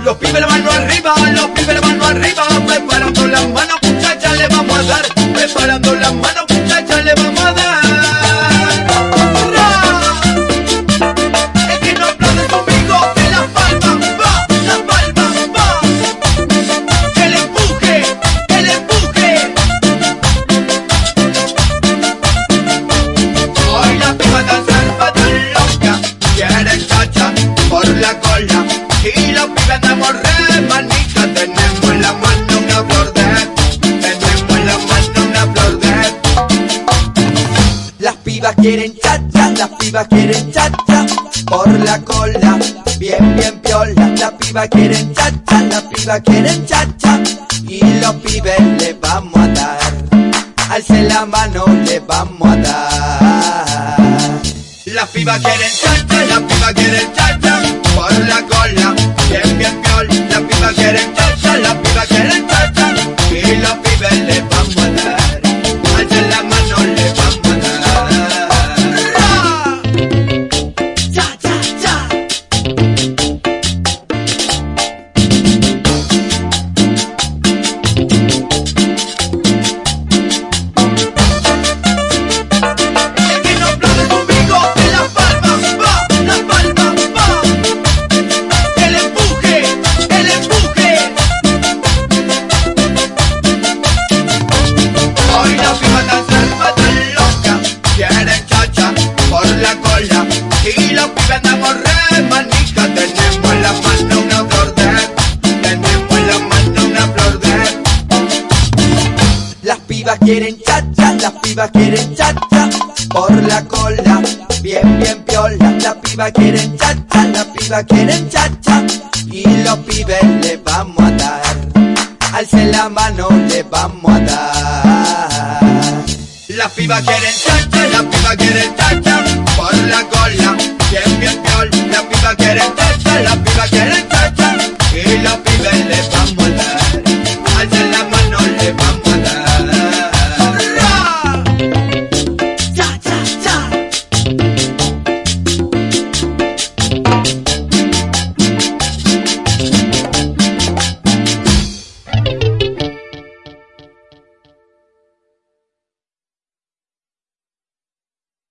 Los pibes la mano arriba, los pibes la mano arriba, preparando las manos, muchachas, le vamos a dar. Preparando las manos, muchachas, le vamos a dar. ¡Ra! El que no aplaude conmigo, pibas quieren chacha, las pibas quieren chacha por la cola, bien bien piola. Las pibas quieren chacha, las pibas quieren chacha y los pibes le vamos a dar. Alce la mano, le vamos a dar. Las pibas quieren chacha, las pibas quieren chacha por la cola, bien por la cola. Y los pibes andamos re manija, tenemos en la mano una flor de, tenemos en la mano una flor de. Las pibas quieren chacha, las pibas quieren chacha por la cola, bien bien piola. Las pibas quieren chacha, las pibas quieren chacha y los pibes le vamos a dar. Alce la mano, le vamos a dar. Las pibas quieren